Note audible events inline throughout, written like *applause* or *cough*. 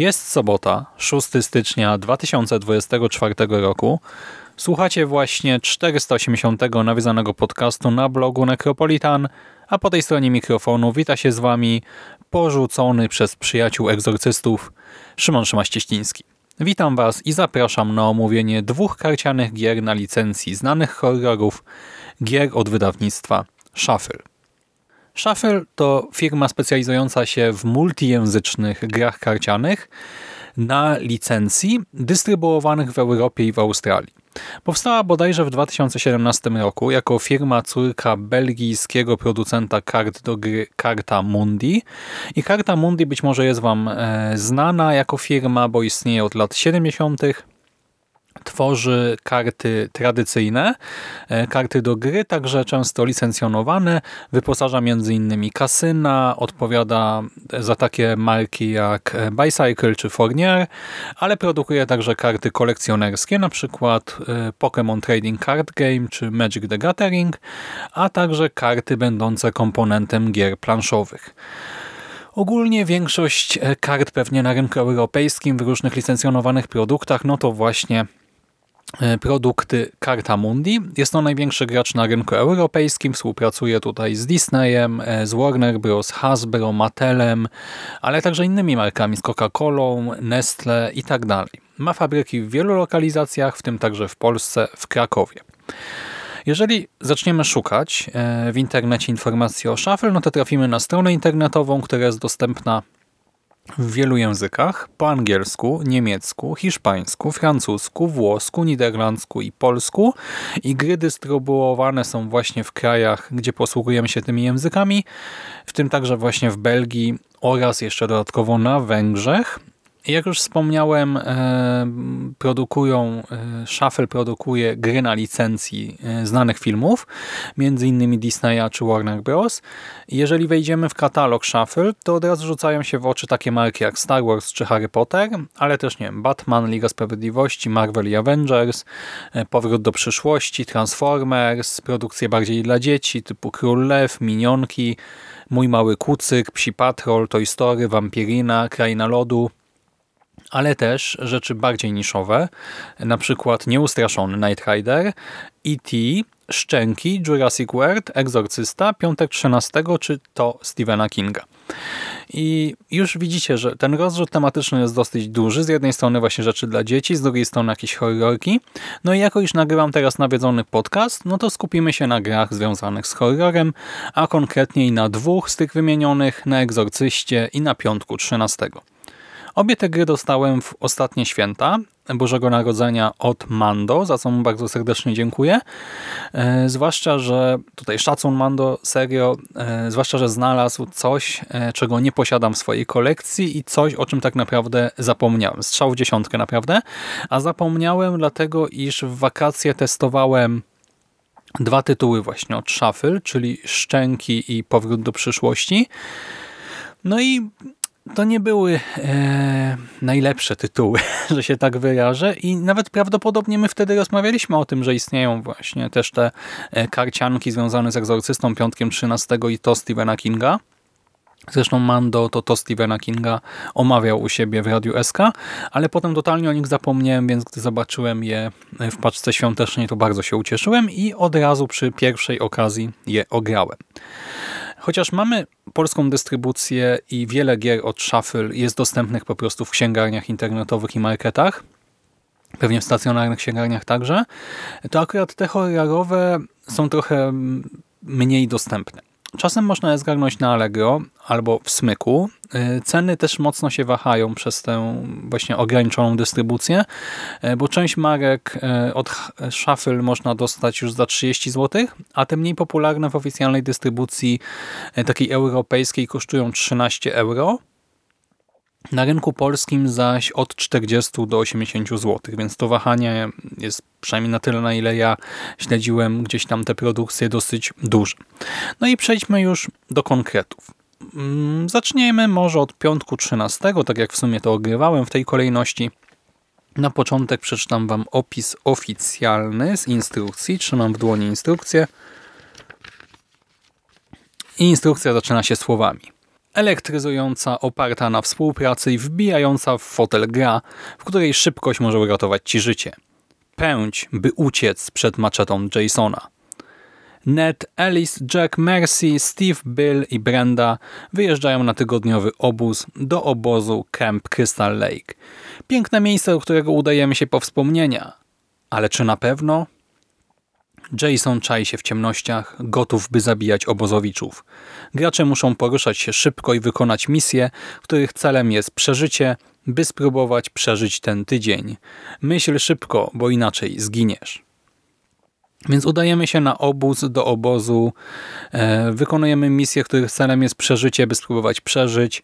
Jest sobota, 6 stycznia 2024 roku. Słuchacie właśnie 480 nawiązanego podcastu na blogu Necropolitan, a po tej stronie mikrofonu wita się z Wami porzucony przez przyjaciół egzorcystów Szymon Szymaścieściński. Witam Was i zapraszam na omówienie dwóch karcianych gier na licencji znanych horrorów, gier od wydawnictwa Shuffle. Shuffle to firma specjalizująca się w multijęzycznych grach karcianych na licencji dystrybuowanych w Europie i w Australii. Powstała bodajże w 2017 roku jako firma córka belgijskiego producenta kart do gry Karta Mundi. I Karta Mundi być może jest Wam e, znana jako firma, bo istnieje od lat 70 tworzy karty tradycyjne, e, karty do gry, także często licencjonowane, wyposaża m.in. kasyna, odpowiada za takie marki jak Bicycle czy Fournier, ale produkuje także karty kolekcjonerskie, przykład e, Pokémon Trading Card Game czy Magic the Gathering, a także karty będące komponentem gier planszowych. Ogólnie większość e, kart pewnie na rynku europejskim w różnych licencjonowanych produktach, no to właśnie E, produkty Karta Mundi. Jest to największy gracz na rynku europejskim, współpracuje tutaj z Disneyem, e, z Warner Bros., Hasbro, Mattelem, ale także innymi markami, z Coca-Colą, Nestle i tak. Ma fabryki w wielu lokalizacjach, w tym także w Polsce, w Krakowie. Jeżeli zaczniemy szukać e, w internecie informacji o Shuffle, no to trafimy na stronę internetową, która jest dostępna w wielu językach, po angielsku, niemiecku, hiszpańsku, francusku, włosku, niderlandzku i polsku i gry dystrybuowane są właśnie w krajach, gdzie posługujemy się tymi językami, w tym także właśnie w Belgii oraz jeszcze dodatkowo na Węgrzech jak już wspomniałem, e, produkują, e, Shuffle produkuje gry na licencji e, znanych filmów, między innymi Disneya czy Warner Bros. Jeżeli wejdziemy w katalog Shuffle, to od razu rzucają się w oczy takie marki jak Star Wars czy Harry Potter, ale też nie wiem, Batman, Liga Sprawiedliwości, Marvel i Avengers, Powrót do przyszłości, Transformers, produkcje bardziej dla dzieci typu Król Lew, Minionki, Mój Mały Kucyk, Psi Patrol, Toy Story, Vampirina, Kraina Lodu, ale też rzeczy bardziej niszowe, na przykład Nieustraszony Night Rider, E.T., Szczęki, Jurassic World, Egzorcysta, Piątek 13 czy to Stephena Kinga. I już widzicie, że ten rozrzut tematyczny jest dosyć duży. Z jednej strony właśnie rzeczy dla dzieci, z drugiej strony jakieś horrorki. No i jako już nagrywam teraz nawiedzony podcast, no to skupimy się na grach związanych z horrorem, a konkretniej na dwóch z tych wymienionych, na Egzorcyście i na Piątku 13. Obie te gry dostałem w ostatnie święta Bożego Narodzenia od Mando, za co mu bardzo serdecznie dziękuję. E, zwłaszcza, że tutaj szacun Mando, serio, e, zwłaszcza, że znalazł coś, e, czego nie posiadam w swojej kolekcji i coś, o czym tak naprawdę zapomniałem. Strzał w dziesiątkę naprawdę, a zapomniałem dlatego, iż w wakacje testowałem dwa tytuły właśnie od Shuffle, czyli Szczęki i Powrót do przyszłości. No i to nie były e, najlepsze tytuły, *laughs* że się tak wyrażę i nawet prawdopodobnie my wtedy rozmawialiśmy o tym, że istnieją właśnie też te e, karcianki związane z Egzorcystą Piątkiem 13 i to Stephena Kinga. Zresztą Mando to to Stephena Kinga omawiał u siebie w Radiu SK, ale potem totalnie o nich zapomniałem, więc gdy zobaczyłem je w paczce świątecznej, to bardzo się ucieszyłem i od razu przy pierwszej okazji je ograłem. Chociaż mamy polską dystrybucję i wiele gier od Shuffle jest dostępnych po prostu w księgarniach internetowych i marketach, pewnie w stacjonarnych księgarniach także, to akurat te horrorowe są trochę mniej dostępne. Czasem można je zgarnąć na Allegro albo w Smyku. Y, ceny też mocno się wahają przez tę właśnie ograniczoną dystrybucję, y, bo część marek y, od Shuffle można dostać już za 30 zł, a te mniej popularne w oficjalnej dystrybucji takiej europejskiej kosztują 13 euro. Na rynku polskim zaś od 40 do 80 zł, więc to wahanie jest przynajmniej na tyle, na ile ja śledziłem gdzieś tam te produkcje dosyć duże. No i przejdźmy już do konkretów. Mm, zacznijmy może od piątku 13, tak jak w sumie to ogrywałem w tej kolejności. Na początek przeczytam Wam opis oficjalny z instrukcji. Trzymam w dłoni instrukcję. I instrukcja zaczyna się słowami elektryzująca, oparta na współpracy i wbijająca w fotel gra, w której szybkość może uratować ci życie. Pędź, by uciec przed maczetą Jasona. Ned, Alice, Jack, Mercy, Steve, Bill i Brenda wyjeżdżają na tygodniowy obóz do obozu Camp Crystal Lake. Piękne miejsce, do którego udajemy się po wspomnienia. Ale czy na pewno? Jason czai się w ciemnościach, gotów by zabijać obozowiczów. Gracze muszą poruszać się szybko i wykonać misje, których celem jest przeżycie, by spróbować przeżyć ten tydzień. Myśl szybko, bo inaczej zginiesz. Więc udajemy się na obóz, do obozu, e, wykonujemy misje, których celem jest przeżycie, by spróbować przeżyć.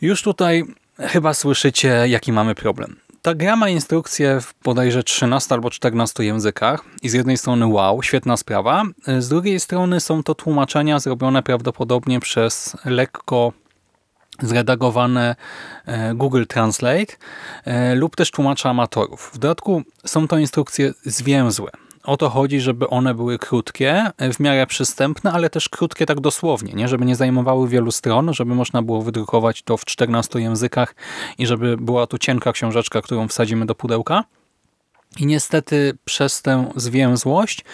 Już tutaj chyba słyszycie, jaki mamy problem. Ta gra ma instrukcję w bodajże 13 albo 14 językach i z jednej strony wow, świetna sprawa, z drugiej strony są to tłumaczenia zrobione prawdopodobnie przez lekko zredagowane e, Google Translate e, lub też tłumacza amatorów. W dodatku są to instrukcje zwięzłe. O to chodzi, żeby one były krótkie, w miarę przystępne, ale też krótkie tak dosłownie, nie? żeby nie zajmowały wielu stron, żeby można było wydrukować to w 14 językach i żeby była tu cienka książeczka, którą wsadzimy do pudełka. I niestety przez tę zwięzłość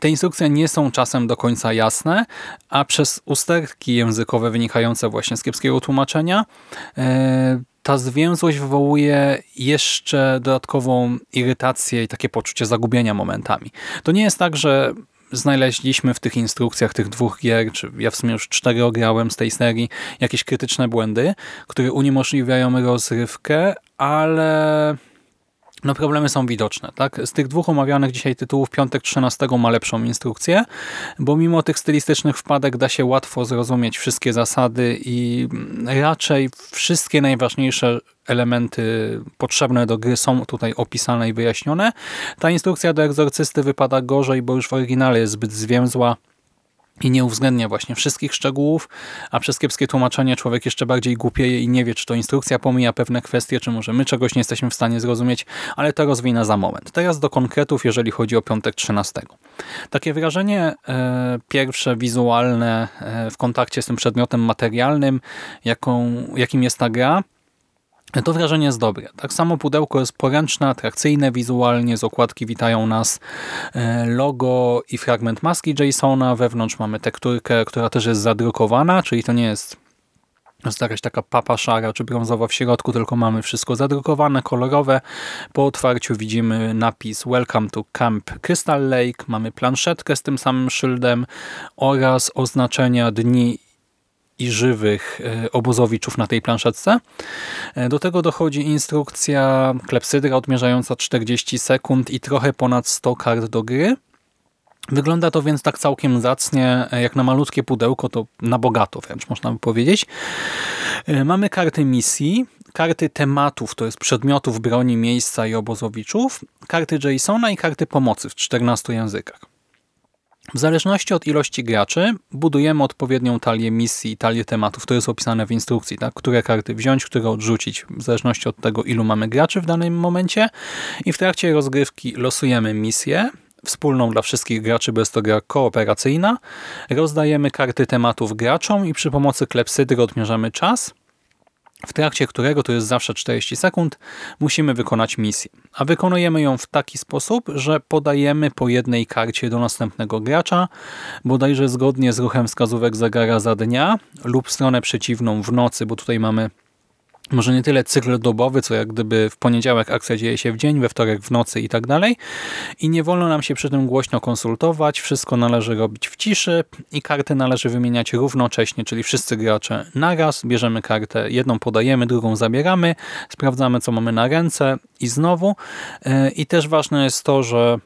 te instrukcje nie są czasem do końca jasne, a przez usterki językowe wynikające właśnie z kiepskiego tłumaczenia e, ta zwięzłość wywołuje jeszcze dodatkową irytację i takie poczucie zagubienia momentami. To nie jest tak, że znaleźliśmy w tych instrukcjach tych dwóch gier, czy ja w sumie już cztery ograłem z tej serii, jakieś krytyczne błędy, które uniemożliwiają rozrywkę, ale no problemy są widoczne. Tak? Z tych dwóch omawianych dzisiaj tytułów Piątek 13 ma lepszą instrukcję, bo mimo tych stylistycznych wpadek da się łatwo zrozumieć wszystkie zasady i raczej wszystkie najważniejsze elementy potrzebne do gry są tutaj opisane i wyjaśnione. Ta instrukcja do egzorcysty wypada gorzej, bo już w oryginale jest zbyt zwięzła i nie uwzględnia właśnie wszystkich szczegółów, a przez kiepskie tłumaczenie człowiek jeszcze bardziej głupieje i nie wie, czy to instrukcja pomija pewne kwestie, czy może my czegoś nie jesteśmy w stanie zrozumieć, ale to rozwinę za moment. Teraz do konkretów, jeżeli chodzi o piątek 13. Takie wrażenie e, pierwsze, wizualne e, w kontakcie z tym przedmiotem materialnym, jaką, jakim jest ta gra, to wrażenie jest dobre. Tak samo pudełko jest poręczne, atrakcyjne wizualnie, z okładki witają nas e, logo i fragment maski Jasona, wewnątrz mamy tekturkę, która też jest zadrukowana, czyli to nie jest jakaś taka papa szara czy brązowa w środku, tylko mamy wszystko zadrukowane, kolorowe. Po otwarciu widzimy napis Welcome to Camp Crystal Lake, mamy planszetkę z tym samym szyldem oraz oznaczenia dni i żywych e, obozowiczów na tej planszetce. E, do tego dochodzi instrukcja klepsydra odmierzająca 40 sekund i trochę ponad 100 kart do gry. Wygląda to więc tak całkiem zacnie, e, jak na malutkie pudełko, to na bogato wręcz można by powiedzieć. Mamy karty misji, karty tematów, to jest przedmiotów, broni, miejsca i obozowiczów, karty Jasona i karty pomocy w 14 językach. W zależności od ilości graczy budujemy odpowiednią talię misji talię tematów. To jest opisane w instrukcji, tak? które karty wziąć, które odrzucić, w zależności od tego, ilu mamy graczy w danym momencie. I w trakcie rozgrywki losujemy misję, wspólną dla wszystkich graczy, bo jest to gra kooperacyjna. Rozdajemy karty tematów graczom i przy pomocy klepsydry odmierzamy czas. W trakcie którego, to jest zawsze 40 sekund, musimy wykonać misję. A wykonujemy ją w taki sposób, że podajemy po jednej karcie do następnego gracza, bodajże zgodnie z ruchem wskazówek zegara za dnia lub stronę przeciwną w nocy, bo tutaj mamy może nie tyle cykl dobowy, co jak gdyby w poniedziałek akcja dzieje się w dzień, we wtorek w nocy i tak dalej. I nie wolno nam się przy tym głośno konsultować, wszystko należy robić w ciszy i karty należy wymieniać równocześnie, czyli wszyscy gracze naraz, bierzemy kartę, jedną podajemy, drugą zabieramy, sprawdzamy co mamy na ręce i znowu. E, I też ważne jest to, że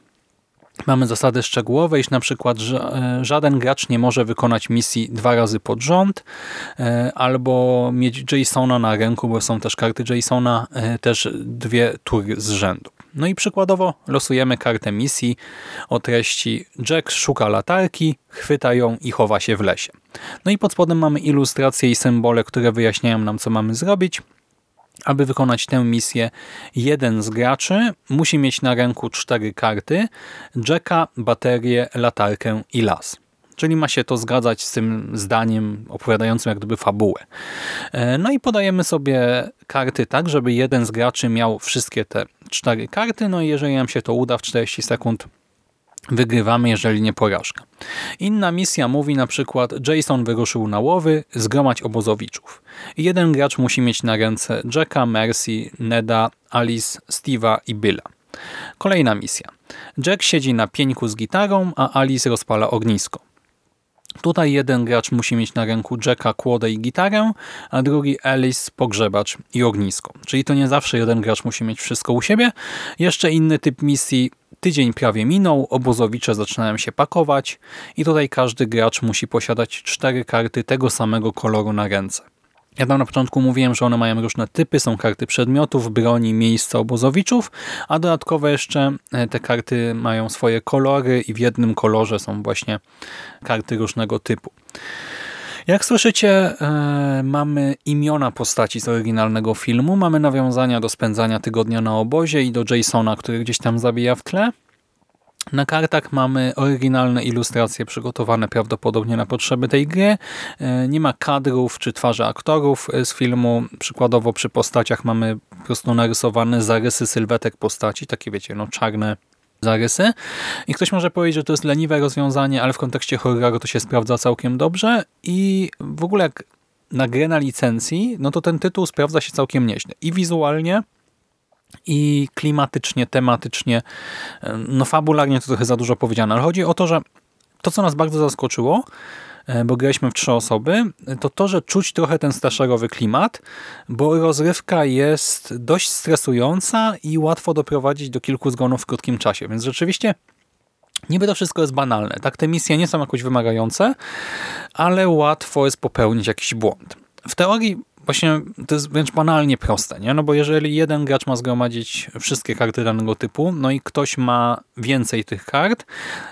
Mamy zasady szczegółowe, iż na przykład e, żaden gracz nie może wykonać misji dwa razy pod rząd e, albo mieć Jasona na ręku, bo są też karty Jasona, e, też dwie tury z rzędu. No i przykładowo losujemy kartę misji o treści Jack szuka latarki, chwyta ją i chowa się w lesie. No i pod spodem mamy ilustracje i symbole, które wyjaśniają nam, co mamy zrobić. Aby wykonać tę misję, jeden z graczy musi mieć na ręku cztery karty, Jacka, baterię, latarkę i las. Czyli ma się to zgadzać z tym zdaniem opowiadającym jak gdyby fabułę. E, no i podajemy sobie karty tak, żeby jeden z graczy miał wszystkie te cztery karty, no i jeżeli nam się to uda w 40 sekund wygrywamy, jeżeli nie porażka. Inna misja mówi na przykład Jason wyruszył na łowy, zgromadź obozowiczów. Jeden gracz musi mieć na ręce Jacka, Mercy, Neda, Alice, Steve'a i Billa. Kolejna misja. Jack siedzi na pieńku z gitarą, a Alice rozpala ognisko. Tutaj jeden gracz musi mieć na ręku Jacka, kłodę i gitarę, a drugi Alice, pogrzebacz i ognisko. Czyli to nie zawsze jeden gracz musi mieć wszystko u siebie. Jeszcze inny typ misji Tydzień prawie minął, obozowicze zaczynają się pakować i tutaj każdy gracz musi posiadać cztery karty tego samego koloru na ręce. Ja tam na początku mówiłem, że one mają różne typy, są karty przedmiotów, broni, miejsca obozowiczów, a dodatkowo jeszcze e, te karty mają swoje kolory i w jednym kolorze są właśnie karty różnego typu. Jak słyszycie, e, mamy imiona postaci z oryginalnego filmu, mamy nawiązania do spędzania tygodnia na obozie i do Jasona, który gdzieś tam zabija w tle. Na kartach mamy oryginalne ilustracje przygotowane prawdopodobnie na potrzeby tej gry. E, nie ma kadrów czy twarzy aktorów z filmu. Przykładowo przy postaciach mamy po prostu narysowane zarysy sylwetek postaci, takie wiecie, no czarne zarysy. I ktoś może powiedzieć, że to jest leniwe rozwiązanie, ale w kontekście horroru to się sprawdza całkiem dobrze i w ogóle jak na grę na licencji, no to ten tytuł sprawdza się całkiem nieźle. I wizualnie, i klimatycznie, tematycznie, no fabularnie to trochę za dużo powiedziane, ale chodzi o to, że to, co nas bardzo zaskoczyło, bo graliśmy w trzy osoby, to to, że czuć trochę ten staszerowy klimat, bo rozrywka jest dość stresująca i łatwo doprowadzić do kilku zgonów w krótkim czasie, więc rzeczywiście Niby to wszystko jest banalne, tak? Te misje nie są jakoś wymagające, ale łatwo jest popełnić jakiś błąd. W teorii właśnie to jest wręcz banalnie proste, nie? No bo jeżeli jeden gracz ma zgromadzić wszystkie karty danego typu, no i ktoś ma więcej tych kart,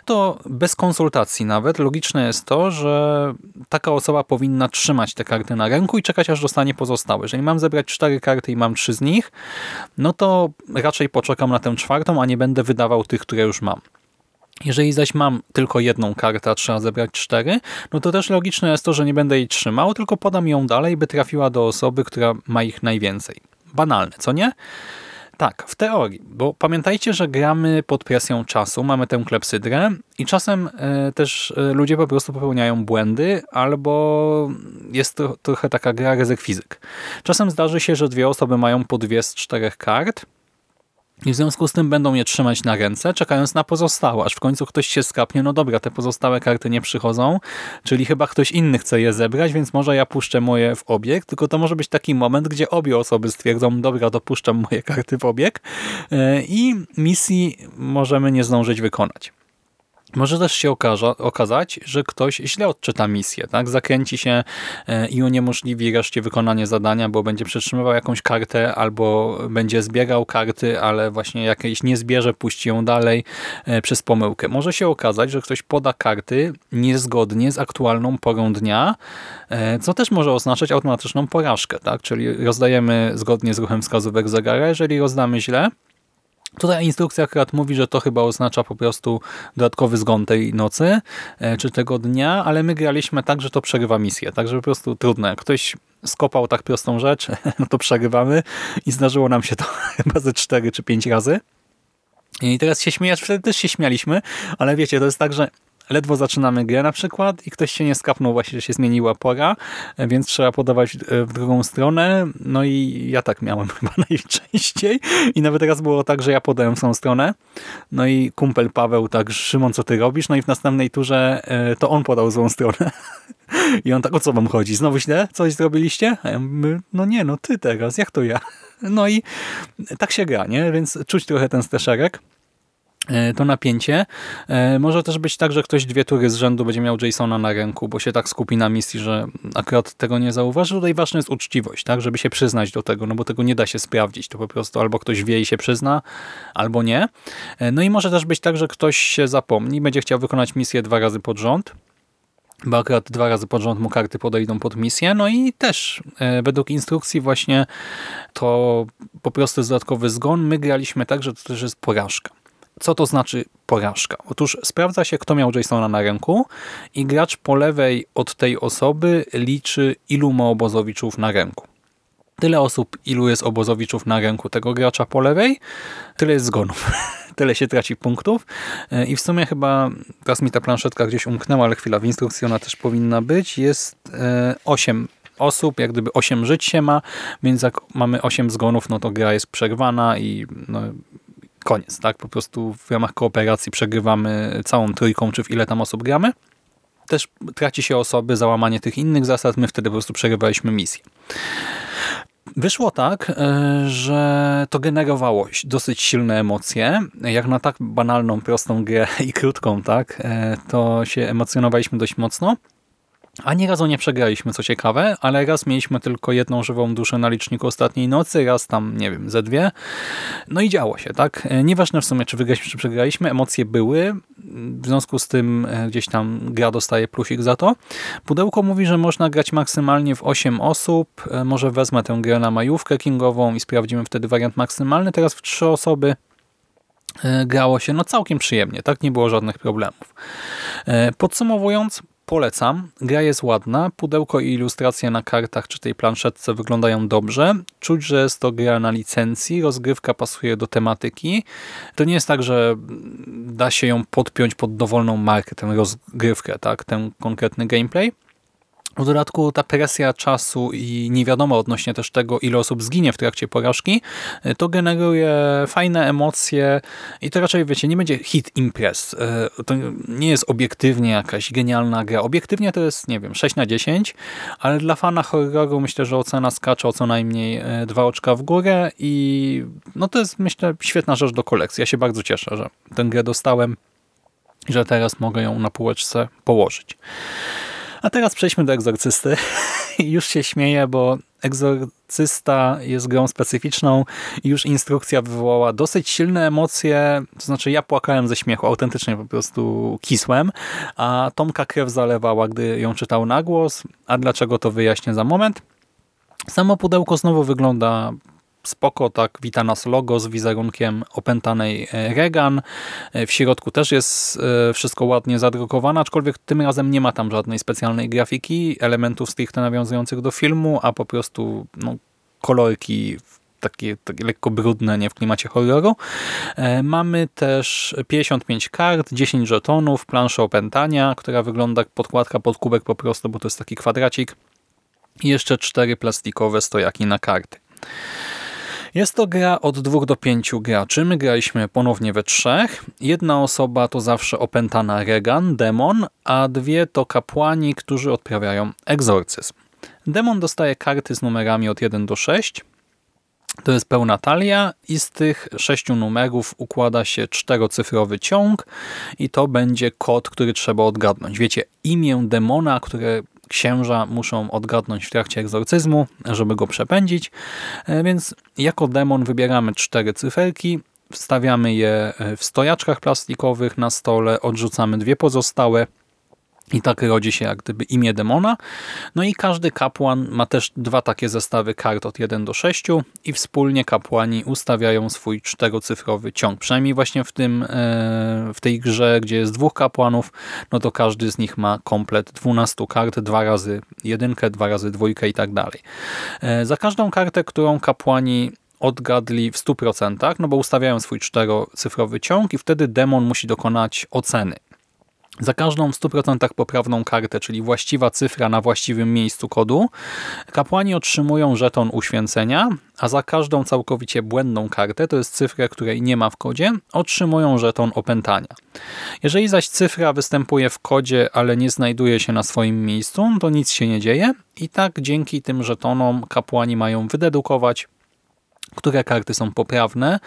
to bez konsultacji nawet logiczne jest to, że taka osoba powinna trzymać te karty na ręku i czekać aż dostanie pozostałe. Jeżeli mam zebrać cztery karty i mam trzy z nich, no to raczej poczekam na tę czwartą, a nie będę wydawał tych, które już mam. Jeżeli zaś mam tylko jedną kartę, a trzeba zebrać cztery, no to też logiczne jest to, że nie będę jej trzymał, tylko podam ją dalej, by trafiła do osoby, która ma ich najwięcej. Banalne, co nie? Tak, w teorii, bo pamiętajcie, że gramy pod presją czasu, mamy tę klepsydrę i czasem e, też e, ludzie po prostu popełniają błędy albo jest to trochę taka gra ryzyk fizyk. Czasem zdarzy się, że dwie osoby mają po dwie z czterech kart i w związku z tym będą je trzymać na ręce, czekając na pozostałe, aż w końcu ktoś się skapnie, no dobra, te pozostałe karty nie przychodzą, czyli chyba ktoś inny chce je zebrać, więc może ja puszczę moje w obieg, tylko to może być taki moment, gdzie obie osoby stwierdzą, dobra, dopuszczam moje karty w obieg e, i misji możemy nie zdążyć wykonać. Może też się okaza okazać, że ktoś źle odczyta misję, tak? zakręci się e, i uniemożliwi reszcie wykonanie zadania, bo będzie przetrzymywał jakąś kartę albo będzie zbierał karty, ale właśnie jakieś nie zbierze, puści ją dalej e, przez pomyłkę. Może się okazać, że ktoś poda karty niezgodnie z aktualną porą dnia, e, co też może oznaczać automatyczną porażkę, tak? czyli rozdajemy zgodnie z ruchem wskazówek zegara. Jeżeli rozdamy źle, Tutaj instrukcja akurat mówi, że to chyba oznacza po prostu dodatkowy zgon tej nocy e, czy tego dnia, ale my graliśmy tak, że to przerywa misję. Także po prostu trudno. Jak ktoś skopał tak prostą rzecz, *laughs* no to przerywamy i zdarzyło nam się to *laughs* chyba ze 4 czy 5 razy. I teraz się śmiejesz, wtedy też się śmialiśmy, ale wiecie, to jest tak, że ledwo zaczynamy grę na przykład i ktoś się nie skapnął właśnie, że się zmieniła pora, więc trzeba podawać e, w drugą stronę. No i ja tak miałem *laughs* chyba najczęściej i nawet teraz było tak, że ja podałem w tą stronę. No i kumpel Paweł tak, Szymon, co ty robisz? No i w następnej turze e, to on podał złą stronę. *laughs* I on tak, o co wam chodzi? Znowu źle? Coś zrobiliście? A ja mówię, no nie, no ty teraz, jak to ja? *laughs* No i tak się gra, nie? Więc czuć trochę ten streszerek. E, to napięcie. E, może też być tak, że ktoś dwie tury z rzędu będzie miał Jasona na ręku, bo się tak skupi na misji, że akurat tego nie zauważy. Tutaj ważna jest uczciwość, tak, żeby się przyznać do tego, no bo tego nie da się sprawdzić. To po prostu albo ktoś wie i się przyzna, albo nie. E, no i może też być tak, że ktoś się zapomni, będzie chciał wykonać misję dwa razy pod rząd, bo akurat dwa razy pod rząd mu karty podejdą pod misję, no i też według instrukcji właśnie to po prostu jest dodatkowy zgon. My graliśmy tak, że to też jest porażka. Co to znaczy porażka? Otóż sprawdza się, kto miał Jasona na ręku i gracz po lewej od tej osoby liczy, ilu ma obozowiczów na ręku. Tyle osób, ilu jest obozowiczów na ręku tego gracza po lewej, tyle jest zgonów. *laughs* tyle się traci punktów. E, I w sumie chyba, teraz mi ta planszetka gdzieś umknęła, ale chwila, w instrukcji ona też powinna być. Jest 8 e, osób, jak gdyby 8 żyć się ma, więc jak mamy 8 zgonów, no to gra jest przerwana i no, koniec, tak? Po prostu w ramach kooperacji przegrywamy całą trójką, czy w ile tam osób gramy. Też traci się osoby, załamanie tych innych zasad, my wtedy po prostu przegrywaliśmy misję. Wyszło tak, e, że to generowało dosyć silne emocje. Jak na tak banalną, prostą grę i krótką, tak, e, to się emocjonowaliśmy dość mocno. Ani razu nie przegraliśmy, co ciekawe, ale raz mieliśmy tylko jedną żywą duszę na liczniku ostatniej nocy, raz tam, nie wiem, ze dwie. No i działo się, tak? E, nieważne w sumie, czy wygraliśmy, czy przegraliśmy, emocje były, w związku z tym e, gdzieś tam gra dostaje plusik za to. Pudełko mówi, że można grać maksymalnie w 8 osób, e, może wezmę tę grę na majówkę kingową i sprawdzimy wtedy wariant maksymalny, teraz w 3 osoby grało się no całkiem przyjemnie, tak? Nie było żadnych problemów. Podsumowując, Polecam. Gra jest ładna, pudełko i ilustracje na kartach czy tej planszetce wyglądają dobrze. Czuć, że jest to gra na licencji, rozgrywka pasuje do tematyki. To nie jest tak, że da się ją podpiąć pod dowolną markę, tę rozgrywkę, tak, ten konkretny gameplay. W dodatku ta presja czasu i nie wiadomo odnośnie też tego, ile osób zginie w trakcie porażki, to generuje fajne emocje i to raczej, wiecie, nie będzie hit imprez. E, to nie jest obiektywnie jakaś genialna gra. Obiektywnie to jest, nie wiem, 6 na 10, ale dla fana horroru myślę, że ocena skacze o co najmniej e, dwa oczka w górę i no to jest, myślę, świetna rzecz do kolekcji. Ja się bardzo cieszę, że tę grę dostałem że teraz mogę ją na półeczce położyć. A teraz przejdźmy do Egzorcysty. *laughs* już się śmieję, bo Egzorcysta jest grą specyficzną już instrukcja wywołała dosyć silne emocje, to znaczy ja płakałem ze śmiechu, autentycznie po prostu kisłem, a Tomka krew zalewała, gdy ją czytał na głos, a dlaczego to wyjaśnię za moment. Samo pudełko znowu wygląda spoko, tak wita nas logo z wizerunkiem opętanej e, Regan. E, w środku też jest e, wszystko ładnie zadrukowane, aczkolwiek tym razem nie ma tam żadnej specjalnej grafiki, elementów stricte nawiązujących do filmu, a po prostu no, kolorki takie, takie lekko brudne, nie w klimacie horroru. Mamy też 55 kart, 10 żetonów, planszę opętania, która wygląda jak podkładka pod kubek po prostu, bo to jest taki kwadracik. I jeszcze cztery plastikowe stojaki na karty. Jest to gra od dwóch do pięciu graczy. My graliśmy ponownie we trzech. Jedna osoba to zawsze opętana Regan, demon, a dwie to kapłani, którzy odprawiają egzorcyzm. Demon dostaje karty z numerami od 1 do 6. To jest pełna talia i z tych sześciu numerów układa się czterocyfrowy ciąg i to będzie kod, który trzeba odgadnąć. Wiecie, imię demona, które księża muszą odgadnąć w trakcie egzorcyzmu, żeby go przepędzić. E, więc jako demon wybieramy cztery cyferki, wstawiamy je e, w stojaczkach plastikowych na stole, odrzucamy dwie pozostałe I tak rodzi się jak gdyby imię demona. No i każdy kapłan ma też dwa takie zestawy kart od 1 do 6 i wspólnie kapłani ustawiają swój czterocyfrowy ciąg. Przynajmniej właśnie w, tym, e, w tej grze, gdzie jest dwóch kapłanów, no to każdy z nich ma komplet 12 kart, dwa razy jedynkę, dwa razy dwójkę i tak dalej. E, za każdą kartę, którą kapłani odgadli w 100%, no bo ustawiają swój czterocyfrowy ciąg i wtedy demon musi dokonać oceny. Za każdą w 100% poprawną kartę, czyli właściwa cyfra na właściwym miejscu kodu, kapłani otrzymują żeton uświęcenia, a za każdą całkowicie błędną kartę, to jest cyfrę, której nie ma w kodzie, otrzymują żeton opętania. Jeżeli zaś cyfra występuje w kodzie, ale nie znajduje się na swoim miejscu, to nic się nie dzieje i tak dzięki tym żetonom kapłani mają wydedukować które karty są poprawne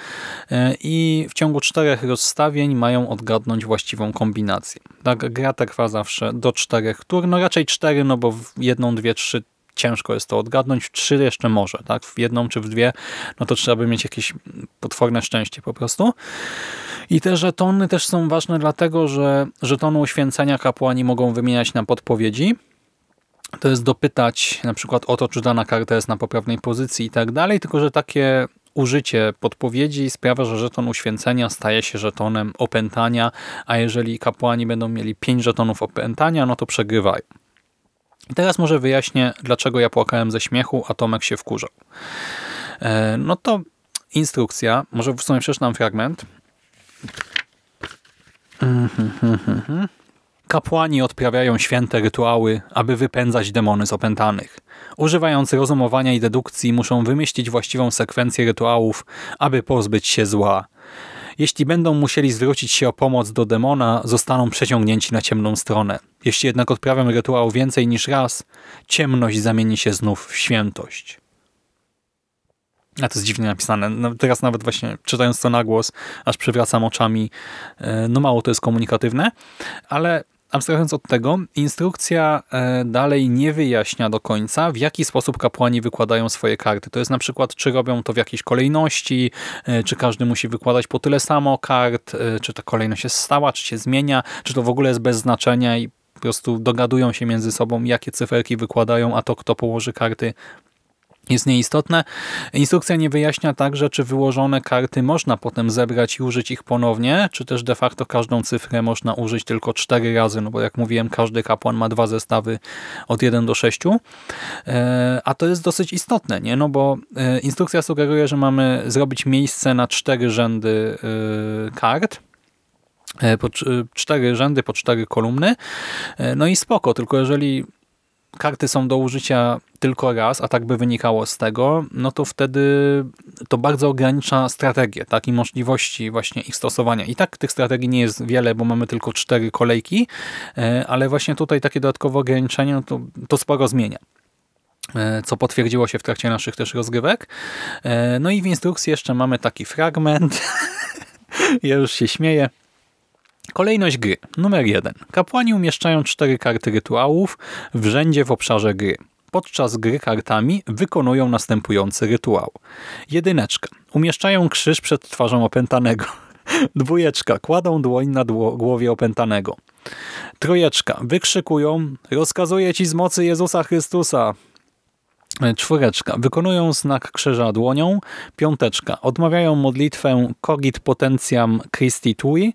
e, i w ciągu czterech rozstawień mają odgadnąć właściwą kombinację. Tak, gra trwa zawsze do czterech tur, no raczej cztery, no bo w jedną, dwie, trzy ciężko jest to odgadnąć, w trzy jeszcze może, tak? W jedną czy w dwie, no to trzeba by mieć jakieś potworne szczęście po prostu. I te żetony też są ważne dlatego, że żetony uświęcenia kapłani mogą wymieniać na podpowiedzi, to jest dopytać na przykład o to, czy dana karta jest na poprawnej pozycji i tak dalej, tylko że takie użycie podpowiedzi sprawia, że żeton uświęcenia staje się żetonem opętania, a jeżeli kapłani będą mieli 5 żetonów opętania, no to przegrywają. I teraz może wyjaśnię, dlaczego ja płakałem ze śmiechu, a Tomek się wkurzał. E, no to instrukcja, może w sumie przeczytam fragment. Kapłani odprawiają święte rytuały, aby wypędzać demony z opętanych. Używając rozumowania i dedukcji muszą wymyślić właściwą sekwencję rytuałów, aby pozbyć się zła. Jeśli będą musieli zwrócić się o pomoc do demona, zostaną przeciągnięci na ciemną stronę. Jeśli jednak odprawią rytuał więcej niż raz, ciemność zamieni się znów w świętość. A to jest dziwnie napisane. No, teraz nawet właśnie czytając to na głos, aż przywracam oczami. E, no mało to jest komunikatywne, ale abstrahując od tego, instrukcja e, dalej nie wyjaśnia do końca, w jaki sposób kapłani wykładają swoje karty. To jest na przykład, czy robią to w jakiejś kolejności, e, czy każdy musi wykładać po tyle samo kart, e, czy ta kolejność jest stała, czy się zmienia, czy to w ogóle jest bez znaczenia i po prostu dogadują się między sobą, jakie cyferki wykładają, a to kto położy karty jest nieistotne. Instrukcja nie wyjaśnia także, czy wyłożone karty można potem zebrać i użyć ich ponownie, czy też de facto każdą cyfrę można użyć tylko cztery razy, no bo jak mówiłem, każdy kapłan ma dwa zestawy od 1 do 6. E, a to jest dosyć istotne, nie? No bo e, instrukcja sugeruje, że mamy zrobić miejsce na cztery rzędy e, kart, po cztery rzędy, po cztery kolumny. No i spoko, tylko jeżeli karty są do użycia tylko raz, a tak by wynikało z tego, no to wtedy to bardzo ogranicza strategię tak, i możliwości właśnie ich stosowania. I tak tych strategii nie jest wiele, bo mamy tylko cztery kolejki, e, ale właśnie tutaj takie dodatkowe ograniczenie no to, to sporo zmienia e, co potwierdziło się w trakcie naszych też rozgrywek. E, no i w instrukcji jeszcze mamy taki fragment. *laughs* ja już się śmieję. Kolejność gry. Numer 1. Kapłani umieszczają cztery karty rytuałów w rzędzie w obszarze gry. Podczas gry kartami wykonują następujący rytuał. Jedyneczka. Umieszczają krzyż przed twarzą opętanego. *laughs* Dwójeczka. Kładą dłoń na głowie opętanego. Trojeczka. Wykrzykują. Rozkazuję ci z mocy Jezusa Chrystusa. E, czwóreczka. Wykonują znak krzyża dłonią. Piąteczka. Odmawiają modlitwę Cogit Potentiam Christi Tui.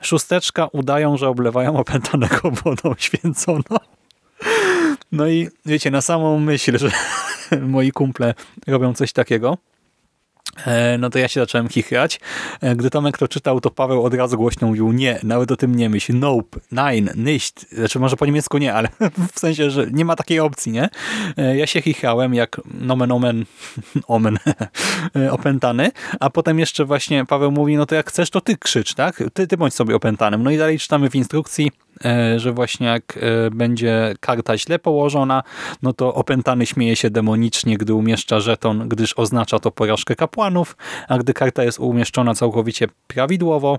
Szósteczka. Udają, że oblewają opętanego *laughs* wodą święconą. No i wiecie, na samą myśl, że *laughs* moi kumple robią coś takiego, no to ja się zacząłem chichrać. E, gdy Tomek to czytał, to Paweł od razu głośno mówił nie, nawet o tym nie myśl, nope, nein, nicht. Znaczy może po niemiecku nie, ale *laughs* w sensie, że nie ma takiej opcji, nie? E, ja się chichrałem jak nomen omen, *laughs* omen *laughs* opętany, a potem jeszcze właśnie Paweł mówi, no to jak chcesz, to ty krzycz, tak? Ty, ty bądź sobie opętanym. No i dalej czytamy w instrukcji, że właśnie jak będzie karta źle położona, no to opętany śmieje się demonicznie, gdy umieszcza żeton, gdyż oznacza to porażkę kapłanów, a gdy karta jest umieszczona całkowicie prawidłowo,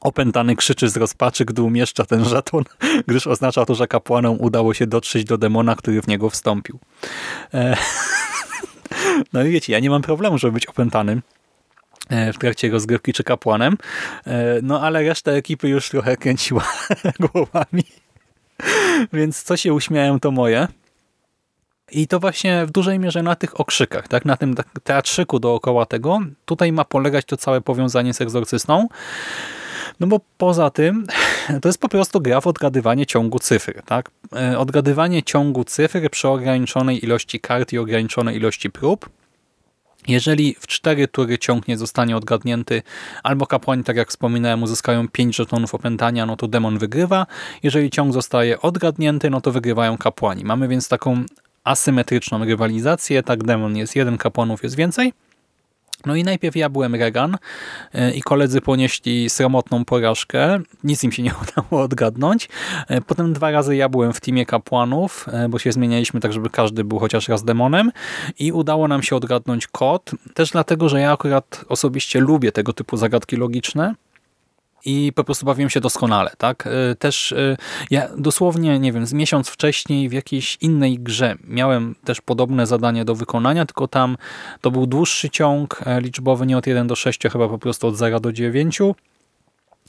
Opętany krzyczy z rozpaczy, gdy umieszcza ten żeton, *laughs* gdyż oznacza to, że kapłanom udało się dotrzeć do demona, który w niego wstąpił. E *laughs* no i wiecie, ja nie mam problemu, żeby być opętanym e, w trakcie rozgrywki czy kapłanem, e no ale reszta ekipy już trochę kręciła *laughs* głowami. Więc co się uśmiałem, to moje. I to właśnie w dużej mierze na tych okrzykach, tak? na tym tak teatrzyku dookoła tego. Tutaj ma polegać to całe powiązanie z egzorcystą. No bo poza tym *laughs* to jest po prostu gra w odgadywanie ciągu cyfr. Tak? E, odgadywanie ciągu cyfr przy ograniczonej ilości kart i ograniczonej ilości prób. Jeżeli w cztery tury ciąg nie zostanie odgadnięty, albo kapłani, tak jak wspominałem, uzyskają 5 żetonów opętania, no to demon wygrywa. Jeżeli ciąg zostaje odgadnięty, no to wygrywają kapłani. Mamy więc taką asymetryczną rywalizację. Tak, demon jest jeden, kapłanów jest więcej. No i najpierw ja byłem Regan e, i koledzy ponieśli sromotną porażkę. Nic im się nie *laughs* udało odgadnąć. E, potem dwa razy ja byłem w teamie kapłanów, e, bo się zmienialiśmy tak, żeby każdy był chociaż raz demonem i udało nam się odgadnąć kod. Też dlatego, że ja akurat osobiście lubię tego typu zagadki logiczne i po prostu bawiłem się doskonale. tak. Y, też y, ja dosłownie, nie wiem, z miesiąc wcześniej w jakiejś innej grze miałem też podobne zadanie do wykonania, tylko tam to był dłuższy ciąg e, liczbowy, nie od 1 do 6, chyba po prostu od 0 do 9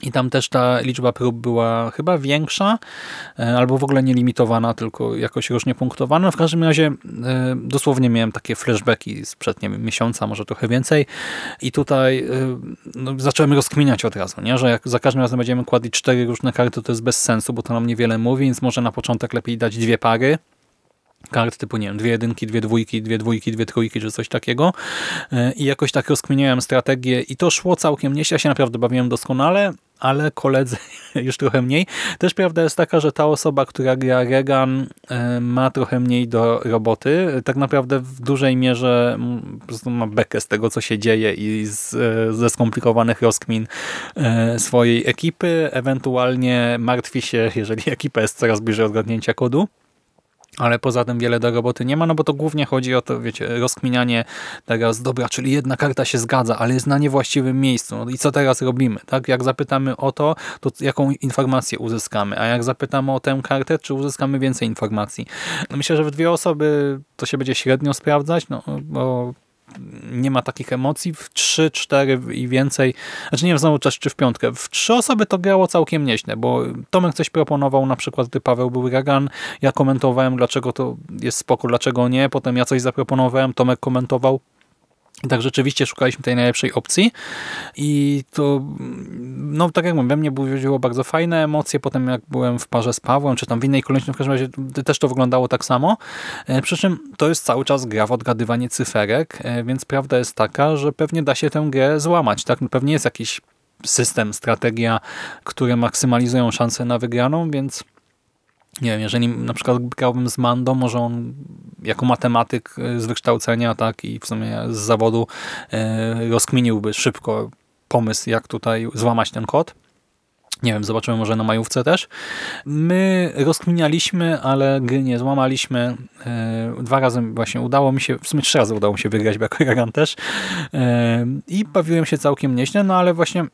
i tam też ta liczba prób była chyba większa, e, albo w ogóle nielimitowana, tylko jakoś różnie punktowana. W każdym razie e, dosłownie miałem takie flashbacki sprzed nie wiem, miesiąca, może trochę więcej. I tutaj e, no, zacząłem rozkminiać od razu, nie? że jak za każdym razem będziemy kładli cztery różne karty, to jest bez sensu, bo to nam niewiele mówi, więc może na początek lepiej dać dwie pary, kart typu, nie wiem, dwie jedynki, dwie dwójki, dwie dwójki, dwie trójki, czy coś takiego. I jakoś tak rozkminiałem strategię i to szło całkiem nieźle. Ja się naprawdę bawiłem doskonale, ale koledzy *laughs* już trochę mniej. Też prawda jest taka, że ta osoba, która gra Regan e, ma trochę mniej do roboty. Tak naprawdę w dużej mierze ma bekę z tego, co się dzieje i z, e, ze skomplikowanych rozkmin e, swojej ekipy. Ewentualnie martwi się, *laughs* jeżeli ekipa jest coraz bliżej odgadnięcia kodu ale poza tym wiele do roboty nie ma, no bo to głównie chodzi o to, wiecie, rozkminianie teraz, dobra, czyli jedna karta się zgadza, ale jest na niewłaściwym miejscu, no i co teraz robimy, tak? Jak zapytamy o to, to jaką informację uzyskamy, a jak zapytamy o tę kartę, czy uzyskamy więcej informacji? No myślę, że w dwie osoby to się będzie średnio sprawdzać, no bo nie ma takich emocji. W 3, 4 i więcej, znaczy nie wiem znowu też czy w piątkę, w trzy osoby to grało całkiem nieźle, bo Tomek coś proponował, na przykład gdy Paweł był Ragan, ja komentowałem dlaczego to jest spoko, dlaczego nie, potem ja coś zaproponowałem, Tomek komentował, tak rzeczywiście szukaliśmy tej najlepszej opcji i to, no tak jak mówię, we mnie budziło bardzo fajne emocje, potem jak byłem w parze z Pawłem, czy tam w innej kolejności, w każdym razie też to wyglądało tak samo, e, przy czym to jest cały czas gra w odgadywanie cyferek, e, więc prawda jest taka, że pewnie da się tę grę złamać, tak? Pewnie jest jakiś system, strategia, które maksymalizują szanse na wygraną, więc nie wiem, jeżeli na przykład grałbym z Mando, może on jako matematyk e, z wykształcenia tak i w sumie z zawodu e, rozkminiłby szybko pomysł, jak tutaj złamać ten kod. Nie wiem, zobaczymy może na majówce też. My rozkminialiśmy, ale gry nie złamaliśmy. E, dwa razy właśnie udało mi się, w sumie trzy razy udało mi się wygrać Bakuragan też. I bawiłem się całkiem nieźle, no ale właśnie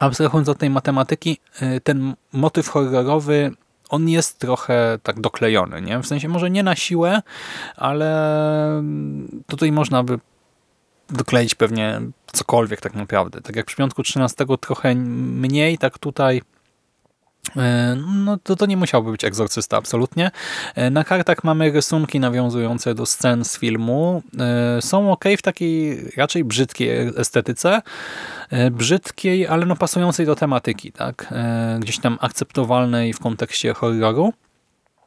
abstrahując od tej matematyki, ten motyw horrorowy on jest trochę tak doklejony, nie? W sensie może nie na siłę, ale tutaj można by dokleić pewnie cokolwiek tak naprawdę. Tak jak przy piątku 13 trochę mniej, tak tutaj no to, to nie musiałby być egzorcysta absolutnie. E, na kartach mamy rysunki nawiązujące do scen z filmu. E, są ok w takiej raczej brzydkiej estetyce. Brzydkiej, ale no pasującej do tematyki, tak? Gdzieś tam akceptowalnej w kontekście horroru.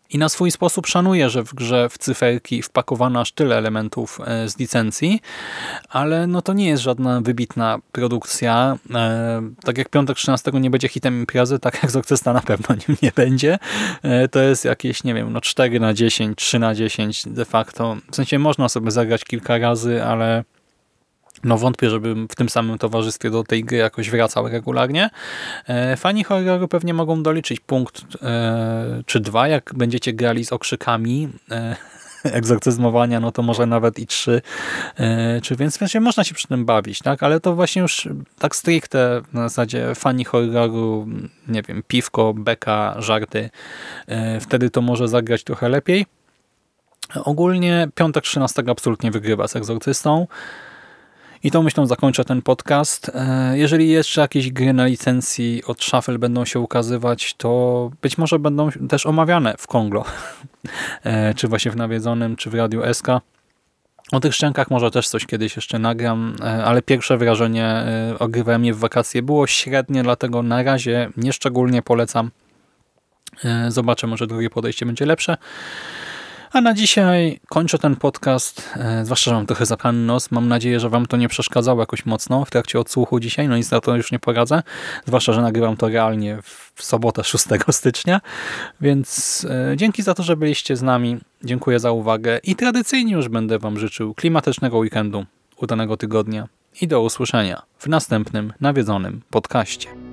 I na swój sposób szanuję, że w grze w cyferki wpakowano aż tyle elementów e, z licencji, ale no to nie jest żadna wybitna produkcja. E, tak jak Piątek 13 nie będzie hitem imprezy, tak jak Zokcesta na pewno nim nie będzie. E, to jest jakieś, nie wiem, no 4 na 10, 3 na 10 de facto. W sensie można sobie zagrać kilka razy, ale no wątpię, żebym w tym samym towarzystwie do tej gry jakoś wracał regularnie. E, fani horroru pewnie mogą doliczyć punkt e, czy dwa, jak będziecie grali z okrzykami e, *laughs* egzorcyzmowania, no to może nawet i trzy, czy więc, więc można się przy tym bawić, tak? Ale to właśnie już tak stricte na zasadzie fani horroru, nie wiem, piwko, beka, żarty, wtedy to może zagrać trochę lepiej. Ogólnie piątek 13 absolutnie wygrywa z egzorcystą. I tą myślą zakończę ten podcast. E, jeżeli jeszcze jakieś gry na licencji od Shuffle będą się ukazywać, to być może będą też omawiane w Konglo. *laughs* E, czy właśnie w Nawiedzonym, czy w Radiu SK. O tych szczękach może też coś kiedyś jeszcze nagram, e, ale pierwsze wrażenie ogrywałem je w wakacje było średnie, dlatego na razie nieszczególnie polecam. Zobaczę, może drugie podejście będzie lepsze. A na dzisiaj kończę ten podcast, e, zwłaszcza, że mam trochę zapalny nos. Mam nadzieję, że Wam to nie przeszkadzało jakoś mocno w trakcie odsłuchu dzisiaj. No nic na to już nie poradzę. Zwłaszcza, że nagrywam to realnie w sobotę *laughs* 6 stycznia. Więc e, dzięki za to, że byliście z nami. Dziękuję za uwagę i tradycyjnie już będę Wam życzył klimatycznego weekendu, udanego tygodnia i do usłyszenia w następnym nawiedzonym podcaście.